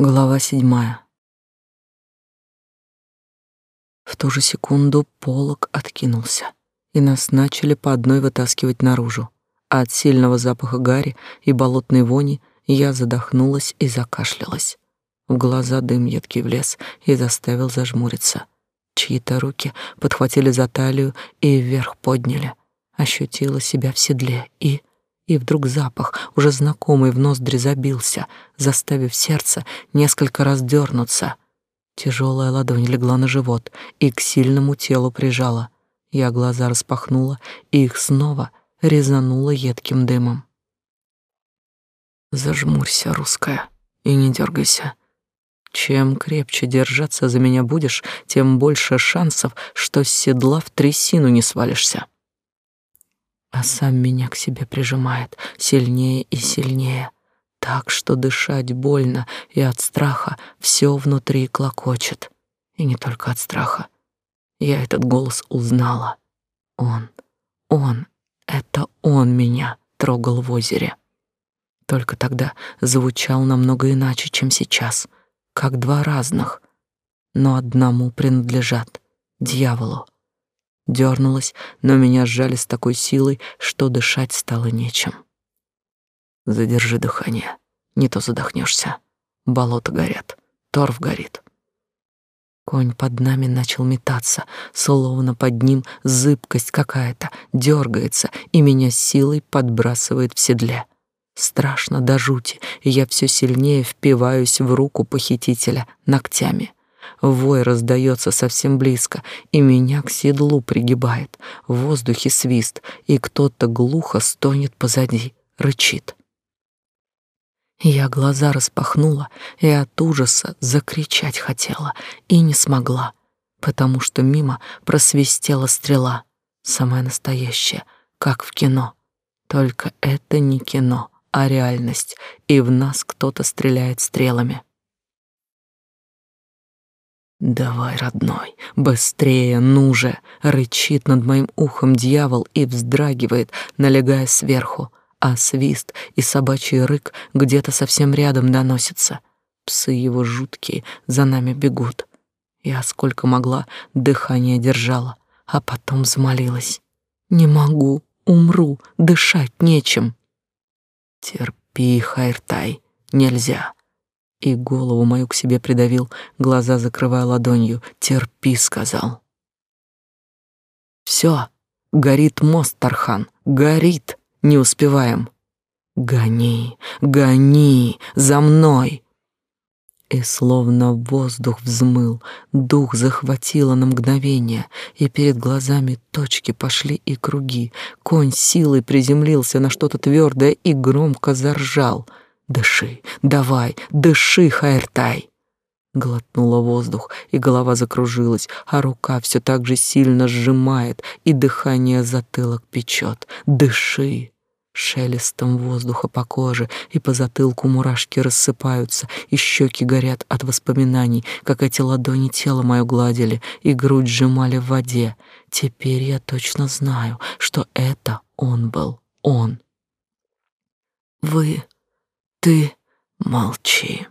Глава седьмая. В ту же секунду полог откинулся, и нас начали по одной вытаскивать наружу. А от сильного запаха гари и болотной вони я задохнулась и закашлялась. В глаза дым едкий влез и заставил зажмуриться. Чьи-то руки подхватили за талию и вверх подняли. Ощутила себя в седле и и вдруг запах, уже знакомый в ноздри, забился, заставив сердце несколько раз дернуться. Тяжелая ладонь легла на живот и к сильному телу прижала. Я глаза распахнула, и их снова резануло едким дымом. Зажмурься, русская, и не дергайся. Чем крепче держаться за меня будешь, тем больше шансов, что с седла в трясину не свалишься а сам меня к себе прижимает сильнее и сильнее, так что дышать больно, и от страха все внутри клокочет. И не только от страха. Я этот голос узнала. Он, он, это он меня трогал в озере. Только тогда звучал намного иначе, чем сейчас, как два разных, но одному принадлежат — дьяволу дернулась, но меня сжали с такой силой, что дышать стало нечем. Задержи дыхание, не то задохнешься. Болота горят, торф горит. Конь под нами начал метаться, словно под ним зыбкость какая-то дергается и меня силой подбрасывает в седле. Страшно до жути, и я все сильнее впиваюсь в руку похитителя ногтями. Вой раздается совсем близко, и меня к седлу пригибает. В воздухе свист, и кто-то глухо стонет позади, рычит. Я глаза распахнула и от ужаса закричать хотела, и не смогла, потому что мимо просвистела стрела, самая настоящая, как в кино. Только это не кино, а реальность, и в нас кто-то стреляет стрелами. «Давай, родной, быстрее, ну же!» — рычит над моим ухом дьявол и вздрагивает, налегая сверху, а свист и собачий рык где-то совсем рядом доносятся. Псы его жуткие за нами бегут. Я сколько могла дыхание держала, а потом взмолилась. «Не могу, умру, дышать нечем». «Терпи, Хайртай, нельзя» и голову мою к себе придавил, глаза закрывая ладонью. «Терпи», — сказал. «Все, горит мост, Тархан, горит, не успеваем». «Гони, гони, за мной!» И словно воздух взмыл, дух захватило на мгновение, и перед глазами точки пошли и круги. Конь силой приземлился на что-то твердое и громко заржал — Дыши, давай, дыши, Хайртай. Глотнула воздух, и голова закружилась, а рука все так же сильно сжимает, и дыхание затылок печет. Дыши. Шелестом воздуха по коже и по затылку мурашки рассыпаются, и щеки горят от воспоминаний, как эти ладони тело мое гладили и грудь сжимали в воде. Теперь я точно знаю, что это он был, он. Вы ты молчи.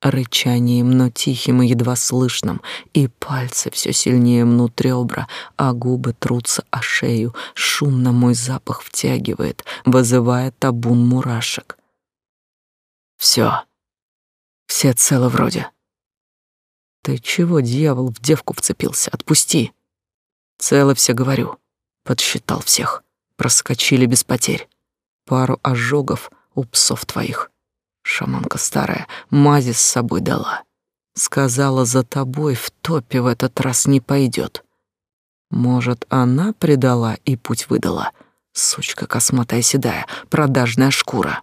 Рычанием, но тихим и едва слышным, и пальцы все сильнее мнут ребра, а губы трутся о шею, шумно мой запах втягивает, вызывая табун мурашек. Все, все целы вроде. Ты чего, дьявол, в девку вцепился? Отпусти. Цело все говорю. Подсчитал всех. Проскочили без потерь. Пару ожогов — у псов твоих. Шаманка старая мази с собой дала. Сказала, за тобой в топе в этот раз не пойдет. Может, она предала и путь выдала. Сучка косматая седая, продажная шкура.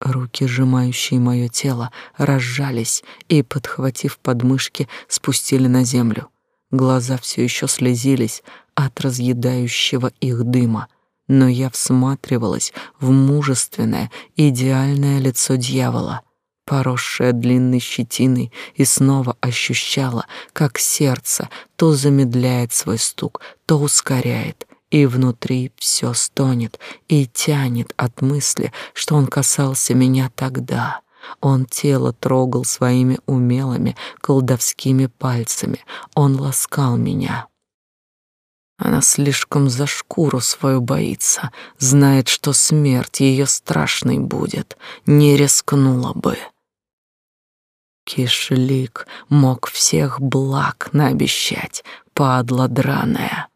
Руки, сжимающие мое тело, разжались и, подхватив подмышки, спустили на землю. Глаза все еще слезились от разъедающего их дыма — но я всматривалась в мужественное, идеальное лицо дьявола, поросшее длинной щетиной, и снова ощущала, как сердце то замедляет свой стук, то ускоряет, и внутри все стонет и тянет от мысли, что он касался меня тогда, Он тело трогал своими умелыми колдовскими пальцами. Он ласкал меня. Она слишком за шкуру свою боится, знает, что смерть ее страшной будет, не рискнула бы. Кишлик мог всех благ наобещать, падла драная.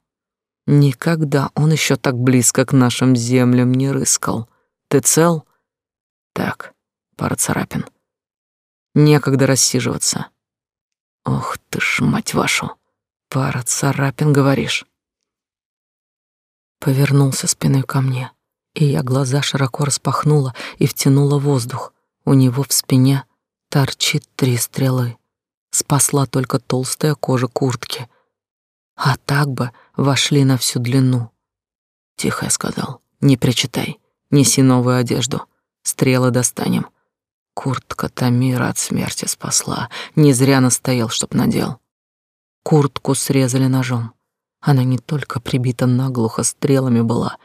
Никогда он еще так близко к нашим землям не рыскал. Ты цел? Так, пара царапин. Некогда рассиживаться. Ох ты ж, мать вашу, пара царапин, говоришь. Повернулся спиной ко мне, и я глаза широко распахнула и втянула воздух. У него в спине торчит три стрелы. Спасла только толстая кожа куртки. А так бы вошли на всю длину. Тихо я сказал, не причитай, неси новую одежду, стрелы достанем. Куртка Тамира от смерти спасла, не зря настоял, чтоб надел. Куртку срезали ножом. Она не только прибита наглухо стрелами была,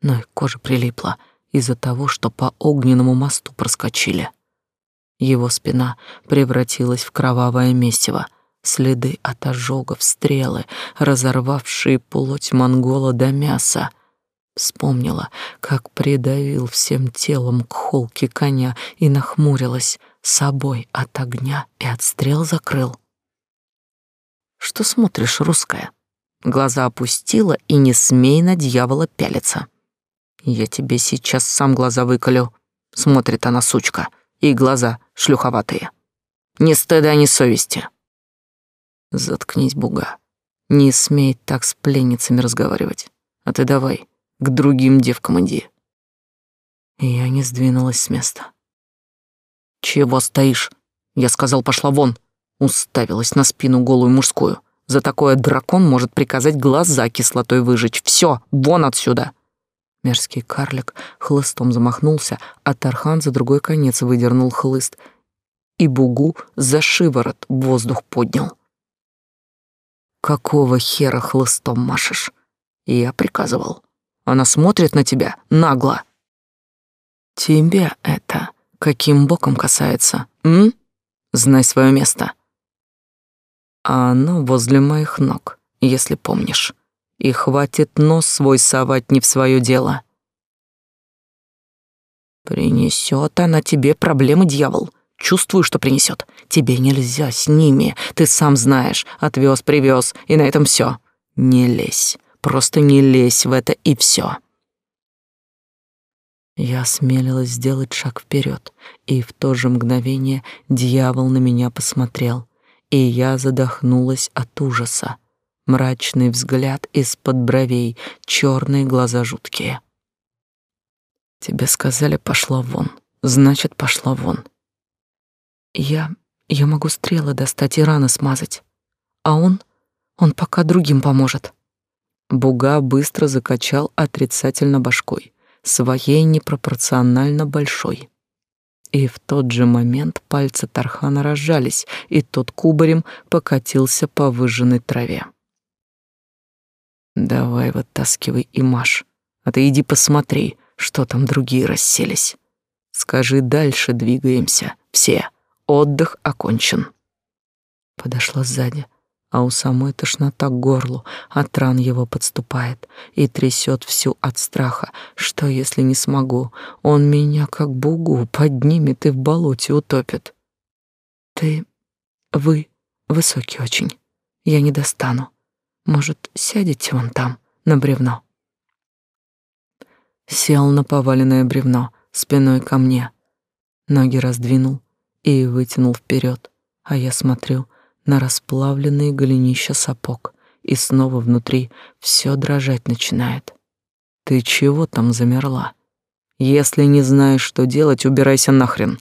но и кожа прилипла из-за того, что по огненному мосту проскочили. Его спина превратилась в кровавое месиво — следы от ожогов, стрелы, разорвавшие плоть монгола до мяса. Вспомнила, как придавил всем телом к холке коня и нахмурилась, собой от огня и от стрел закрыл. «Что смотришь, русская?» Глаза опустила и не смей на дьявола пялиться. «Я тебе сейчас сам глаза выколю», — смотрит она, сучка, и глаза шлюховатые. «Ни стыда, ни совести». Заткнись, буга. Не смей так с пленницами разговаривать. А ты давай, к другим девкам иди. Я не сдвинулась с места. Чего стоишь? Я сказал, пошла вон. Уставилась на спину голую мужскую. За такое дракон может приказать глаза кислотой выжечь. Все, вон отсюда. Мерзкий карлик хлыстом замахнулся, а Тархан за другой конец выдернул хлыст и бугу за шиворот воздух поднял. Какого хера хлыстом машешь? Я приказывал. Она смотрит на тебя нагло. Тебя это каким боком касается, м? Знай свое место. А оно возле моих ног, если помнишь. И хватит нос свой совать не в свое дело. Принесет она тебе проблемы, дьявол. Чувствую, что принесет. Тебе нельзя с ними, ты сам знаешь. Отвез, привез, и на этом все. Не лезь, просто не лезь в это и все. Я осмелилась сделать шаг вперед, и в то же мгновение дьявол на меня посмотрел, и я задохнулась от ужаса. Мрачный взгляд из-под бровей, черные глаза жуткие. Тебе сказали, пошла вон. Значит, пошла вон. Я... я могу стрелы достать и раны смазать. А он... он пока другим поможет. Буга быстро закачал отрицательно башкой, своей непропорционально большой. И в тот же момент пальцы Тархана разжались, и тот кубарем покатился по выжженной траве. «Давай вытаскивай и маш, а ты иди посмотри, что там другие расселись. Скажи, дальше двигаемся, все». Отдых окончен. Подошла сзади, а у самой тошнота к горлу, от ран его подступает и трясет всю от страха. Что, если не смогу? Он меня, как бугу, поднимет и в болоте утопит. Ты... вы высокий очень. Я не достану. Может, сядете вон там, на бревно?» Сел на поваленное бревно, спиной ко мне. Ноги раздвинул, и вытянул вперед, а я смотрю на расплавленные голенища сапог, и снова внутри все дрожать начинает. Ты чего там замерла? Если не знаешь, что делать, убирайся нахрен.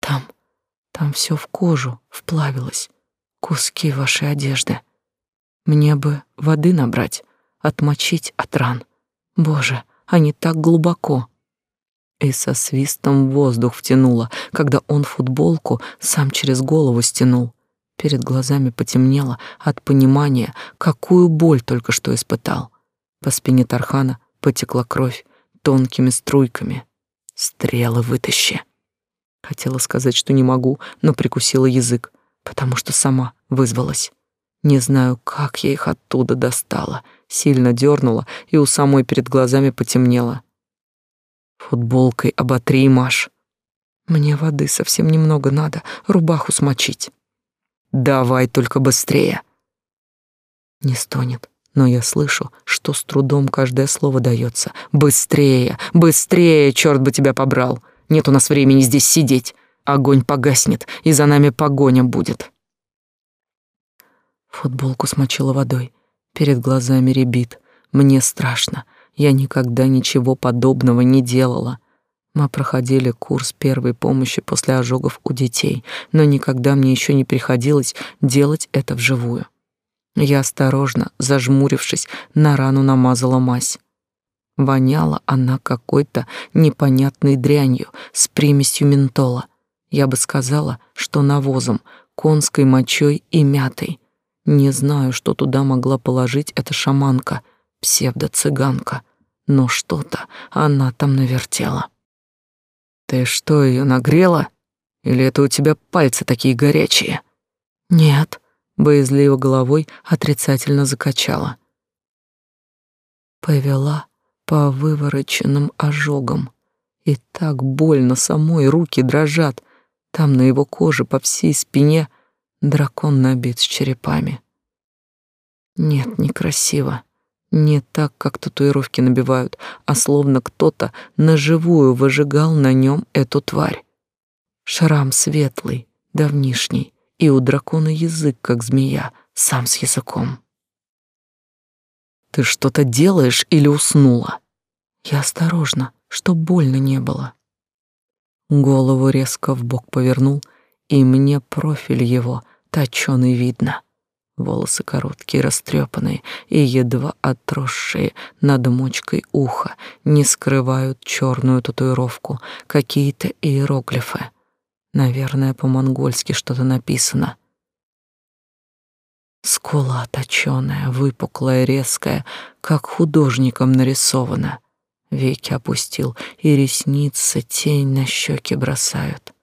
Там, там все в кожу вплавилось, куски вашей одежды. Мне бы воды набрать, отмочить от ран. Боже, они так глубоко и со свистом воздух втянула, когда он футболку сам через голову стянул. Перед глазами потемнело от понимания, какую боль только что испытал. По спине Тархана потекла кровь тонкими струйками. Стрелы вытащи. Хотела сказать, что не могу, но прикусила язык, потому что сама вызвалась. Не знаю, как я их оттуда достала. Сильно дернула, и у самой перед глазами потемнело. Футболкой оботри, Маш. Мне воды совсем немного надо, рубаху смочить. Давай только быстрее. Не стонет, но я слышу, что с трудом каждое слово дается. Быстрее, быстрее, черт бы тебя побрал. Нет у нас времени здесь сидеть. Огонь погаснет, и за нами погоня будет. Футболку смочила водой. Перед глазами рябит. Мне страшно. Я никогда ничего подобного не делала. Мы проходили курс первой помощи после ожогов у детей, но никогда мне еще не приходилось делать это вживую. Я осторожно, зажмурившись, на рану намазала мазь. Воняла она какой-то непонятной дрянью с примесью ментола. Я бы сказала, что навозом, конской мочой и мятой. Не знаю, что туда могла положить эта шаманка, псевдо-цыганка, но что-то она там навертела. Ты что, ее нагрела? Или это у тебя пальцы такие горячие? Нет, боязливо головой отрицательно закачала. Повела по вывороченным ожогам. И так больно самой, руки дрожат. Там на его коже по всей спине дракон набит с черепами. Нет, некрасиво. Не так, как татуировки набивают, а словно кто-то наживую выжигал на нем эту тварь. Шрам светлый, давнишний, и у дракона язык, как змея, сам с языком. «Ты что-то делаешь или уснула?» Я осторожно, чтоб больно не было. Голову резко в бок повернул, и мне профиль его точёный видно. Волосы короткие, растрепанные и едва отросшие над мочкой уха не скрывают черную татуировку, какие-то иероглифы. Наверное, по-монгольски что-то написано. Скула точёная, выпуклая, резкая, как художником нарисована. Веки опустил, и ресницы тень на щеки бросают.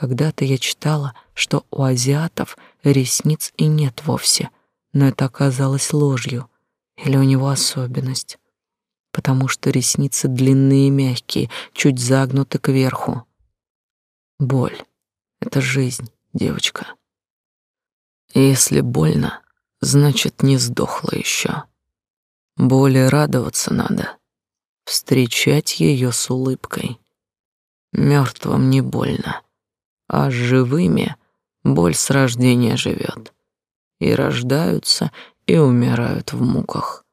Когда-то я читала, что у азиатов ресниц и нет вовсе, но это оказалось ложью, или у него особенность, потому что ресницы длинные и мягкие, чуть загнуты кверху. Боль — это жизнь, девочка. если больно, значит, не сдохла еще. Боли радоваться надо, встречать ее с улыбкой. Мертвым не больно а с живыми боль с рождения живет. И рождаются, и умирают в муках.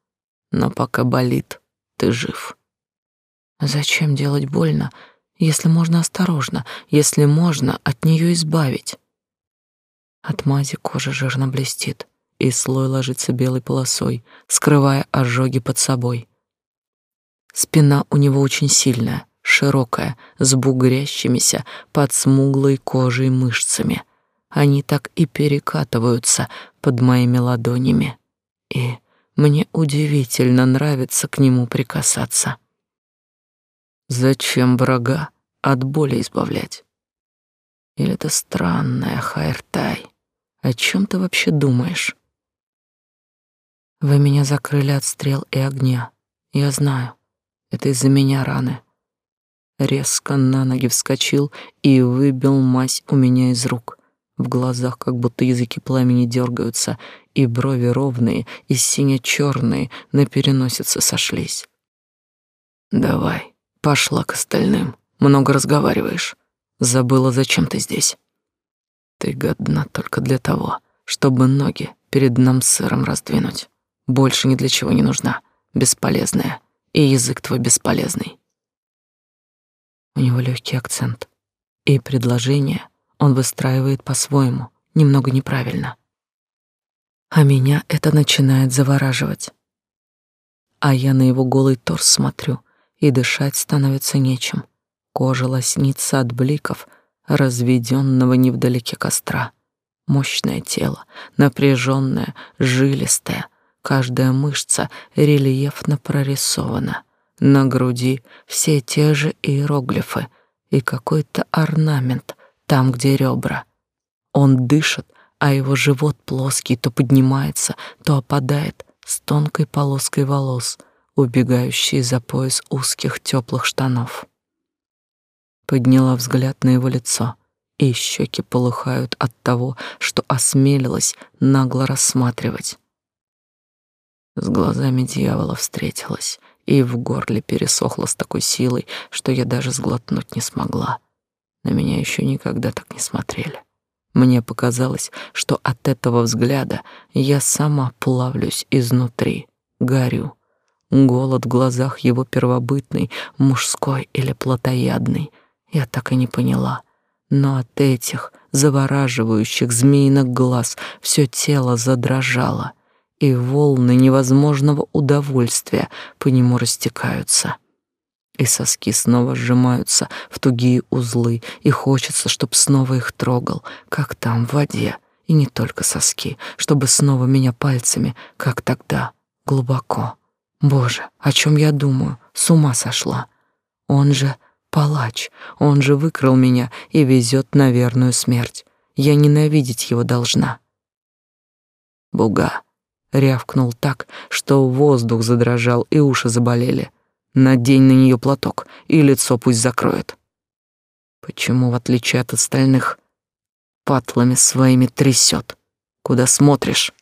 Но пока болит, ты жив. Зачем делать больно, если можно осторожно, если можно от нее избавить? От мази кожа жирно блестит, и слой ложится белой полосой, скрывая ожоги под собой. Спина у него очень сильная, широкая, с бугрящимися под смуглой кожей мышцами. Они так и перекатываются под моими ладонями. И мне удивительно нравится к нему прикасаться. Зачем врага от боли избавлять? Или это странная Хайртай? О чем ты вообще думаешь? Вы меня закрыли от стрел и огня. Я знаю, это из-за меня раны резко на ноги вскочил и выбил мазь у меня из рук. В глазах как будто языки пламени дергаются, и брови ровные и сине-черные на переносице сошлись. «Давай, пошла к остальным. Много разговариваешь. Забыла, зачем ты здесь. Ты годна только для того, чтобы ноги перед нам сыром раздвинуть. Больше ни для чего не нужна, бесполезная, и язык твой бесполезный. У него легкий акцент. И предложение он выстраивает по-своему, немного неправильно. А меня это начинает завораживать. А я на его голый торс смотрю, и дышать становится нечем. Кожа лоснится от бликов, разведенного невдалеке костра. Мощное тело, напряженное, жилистое, каждая мышца рельефно прорисована. На груди все те же иероглифы, и какой-то орнамент там, где ребра. Он дышит, а его живот плоский то поднимается, то опадает с тонкой полоской волос, убегающей за пояс узких теплых штанов. Подняла взгляд на его лицо, и щеки полыхают от того, что осмелилась нагло рассматривать. С глазами дьявола встретилась, и в горле пересохло с такой силой, что я даже сглотнуть не смогла. На меня еще никогда так не смотрели. Мне показалось, что от этого взгляда я сама плавлюсь изнутри, горю. Голод в глазах его первобытный, мужской или плотоядный, я так и не поняла. Но от этих завораживающих змеиных глаз все тело задрожало и волны невозможного удовольствия по нему растекаются. И соски снова сжимаются в тугие узлы, и хочется, чтоб снова их трогал, как там, в воде. И не только соски, чтобы снова меня пальцами, как тогда, глубоко. Боже, о чем я думаю? С ума сошла. Он же палач, он же выкрал меня и везет на верную смерть. Я ненавидеть его должна. Буга, рявкнул так, что воздух задрожал и уши заболели. Надень на нее платок, и лицо пусть закроет. Почему, в отличие от остальных, патлами своими трясет? Куда смотришь?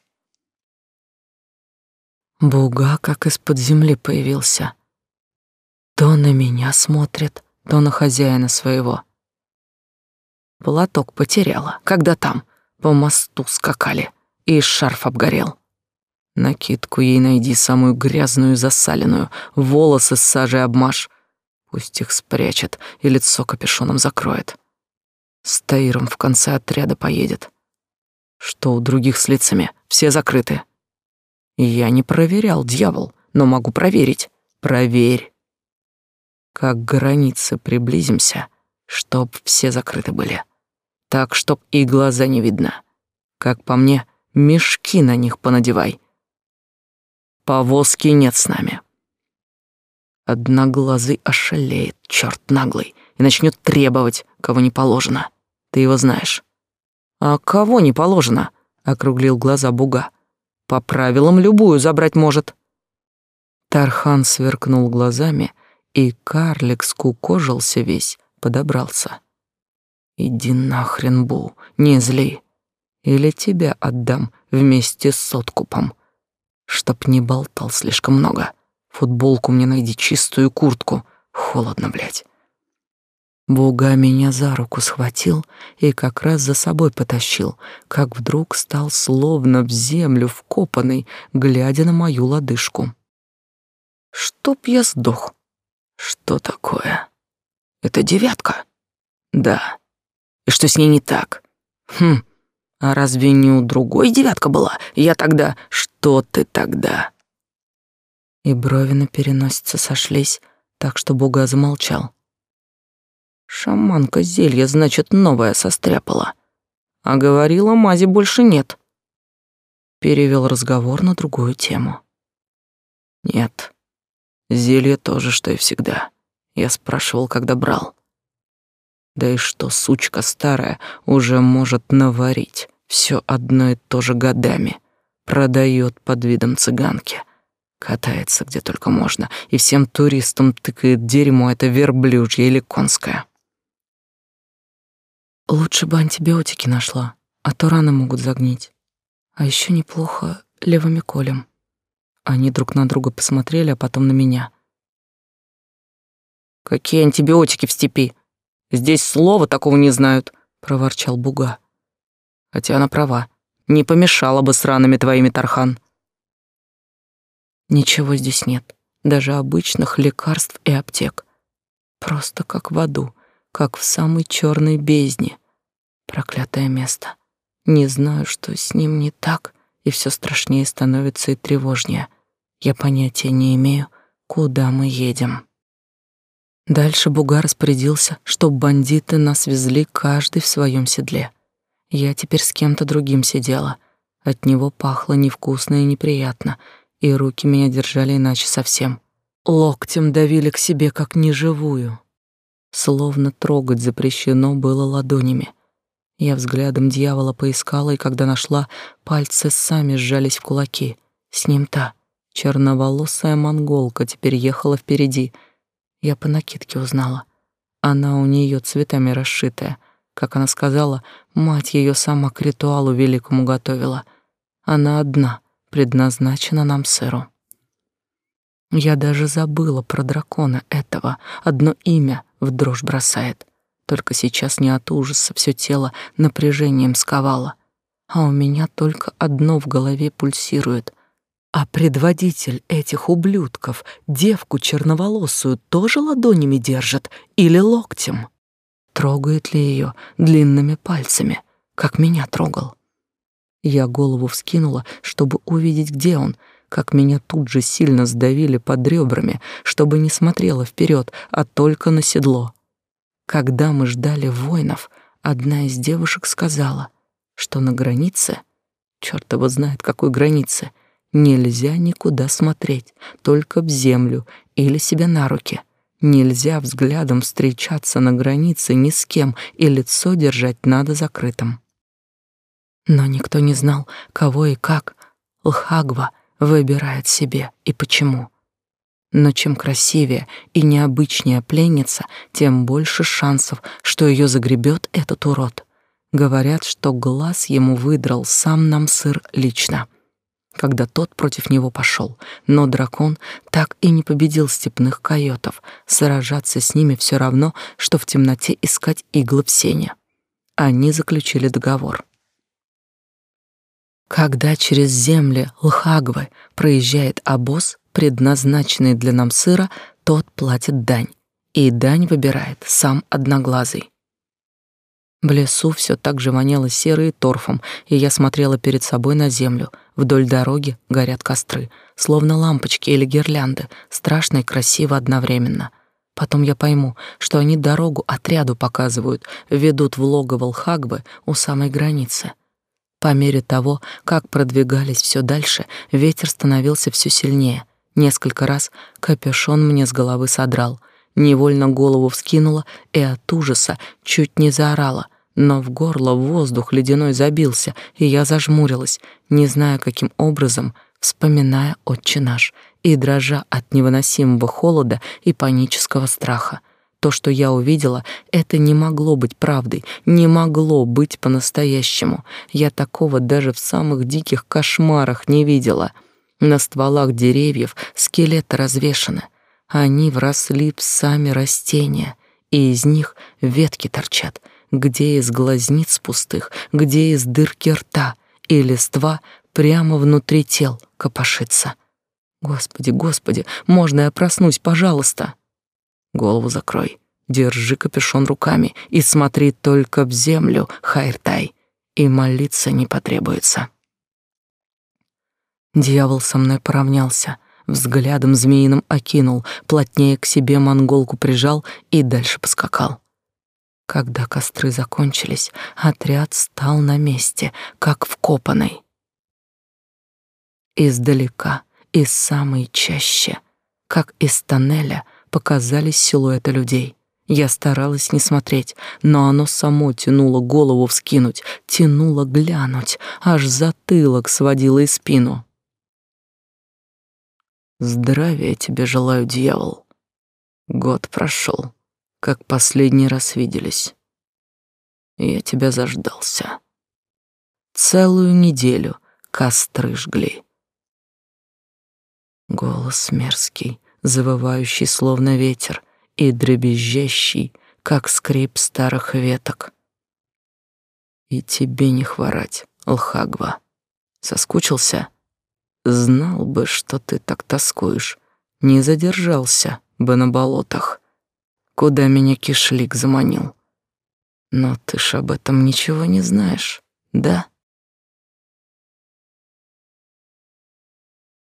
Буга как из-под земли появился. То на меня смотрит, то на хозяина своего. Платок потеряла, когда там по мосту скакали, и шарф обгорел. Накидку ей найди самую грязную засаленную, волосы с сажей обмажь. Пусть их спрячет и лицо капюшоном закроет. С Таиром в конце отряда поедет. Что у других с лицами? Все закрыты. Я не проверял, дьявол, но могу проверить. Проверь. Как границы приблизимся, чтоб все закрыты были. Так, чтоб и глаза не видно. Как по мне, мешки на них понадевай Повозки нет с нами. Одноглазый ошалеет, черт наглый, и начнет требовать, кого не положено. Ты его знаешь. А кого не положено? округлил глаза Буга. По правилам любую забрать может. Тархан сверкнул глазами, и карлик скукожился весь, подобрался. Иди нахрен, Бу, не зли. Или тебя отдам вместе с откупом чтоб не болтал слишком много. Футболку мне найди, чистую куртку. Холодно, блядь. Буга меня за руку схватил и как раз за собой потащил, как вдруг стал словно в землю вкопанный, глядя на мою лодыжку. Чтоб я сдох. Что такое? Это девятка? Да. И что с ней не так? Хм, а разве не у другой девятка была? Я тогда... Что ты тогда? И брови на переносице сошлись, так что Буга замолчал. Шаманка зелье, значит, новое состряпала. А говорила, мази больше нет. Перевел разговор на другую тему. Нет, зелье тоже, что и всегда. Я спрашивал, когда брал. Да и что сучка старая уже может наварить все одно и то же годами. Продает под видом цыганки. Катается где только можно, и всем туристам тыкает дерьмо это верблюжье или конское. Лучше бы антибиотики нашла, а то раны могут загнить. А еще неплохо левыми колем. Они друг на друга посмотрели, а потом на меня. «Какие антибиотики в степи? Здесь слова такого не знают», — проворчал Буга. Хотя она права. Не помешала бы с ранами твоими, Тархан. Ничего здесь нет. Даже обычных лекарств и аптек. Просто как в аду, как в самой черной бездне. Проклятое место. Не знаю, что с ним не так, и все страшнее становится и тревожнее. Я понятия не имею, куда мы едем. Дальше Буга распорядился, чтоб бандиты нас везли каждый в своем седле. Я теперь с кем-то другим сидела. От него пахло невкусно и неприятно, и руки меня держали иначе совсем. Локтем давили к себе, как неживую. словно трогать запрещено было ладонями. Я взглядом дьявола поискала, и когда нашла, пальцы сами сжались в кулаки. С ним та, черноволосая монголка, теперь ехала впереди. Я по накидке узнала. Она у нее цветами расшитая. Как она сказала, мать ее сама к ритуалу великому готовила. Она одна, предназначена нам сыру. Я даже забыла про дракона этого. Одно имя в дрожь бросает. Только сейчас не от ужаса все тело напряжением сковало, а у меня только одно в голове пульсирует. А предводитель этих ублюдков девку черноволосую тоже ладонями держит или локтем? Трогает ли ее длинными пальцами, как меня трогал? Я голову вскинула, чтобы увидеть, где он, как меня тут же сильно сдавили под ребрами, чтобы не смотрела вперед, а только на седло. Когда мы ждали воинов, одна из девушек сказала, что на границе, черт его знает какой границе, нельзя никуда смотреть, только в землю или себе на руки. Нельзя взглядом встречаться на границе ни с кем, и лицо держать надо закрытым. Но никто не знал, кого и как Лхагва выбирает себе и почему. Но чем красивее и необычнее пленница, тем больше шансов, что ее загребет этот урод. Говорят, что глаз ему выдрал сам нам сыр лично, когда тот против него пошел. Но дракон так и не победил степных койотов. Сражаться с ними все равно, что в темноте искать иглы в сене. Они заключили договор. Когда через земли Лхагвы проезжает обоз, предназначенный для нам сыра, тот платит дань, и дань выбирает сам Одноглазый. В лесу все так же воняло серой торфом, и я смотрела перед собой на землю. Вдоль дороги горят костры, словно лампочки или гирлянды, страшно и красиво одновременно. Потом я пойму, что они дорогу отряду показывают, ведут в логово Лхагбы у самой границы — по мере того, как продвигались все дальше, ветер становился все сильнее. Несколько раз капюшон мне с головы содрал. Невольно голову вскинула и от ужаса чуть не заорала, но в горло воздух ледяной забился, и я зажмурилась, не зная, каким образом, вспоминая отче наш и дрожа от невыносимого холода и панического страха. То, что я увидела, это не могло быть правдой, не могло быть по-настоящему. Я такого даже в самых диких кошмарах не видела. На стволах деревьев скелеты развешаны. Они вросли в сами растения, и из них ветки торчат, где из глазниц пустых, где из дырки рта, и листва прямо внутри тел копошится. Господи, господи, можно я проснусь, пожалуйста? Голову закрой. Держи капюшон руками и смотри только в землю, Хайртай, и молиться не потребуется. Дьявол со мной поравнялся, взглядом змеиным окинул, плотнее к себе монголку прижал и дальше поскакал. Когда костры закончились, отряд стал на месте, как вкопанный. Издалека, из самой чаще, как из тоннеля — показались силуэты людей. Я старалась не смотреть, но оно само тянуло голову вскинуть, тянуло глянуть, аж затылок сводило и спину. Здравия тебе желаю, дьявол. Год прошел, как последний раз виделись. Я тебя заждался. Целую неделю костры жгли. Голос мерзкий, завывающий словно ветер и дребезжащий, как скрип старых веток. И тебе не хворать, Лхагва. Соскучился? Знал бы, что ты так тоскуешь, не задержался бы на болотах, куда меня кишлик заманил. Но ты ж об этом ничего не знаешь, да?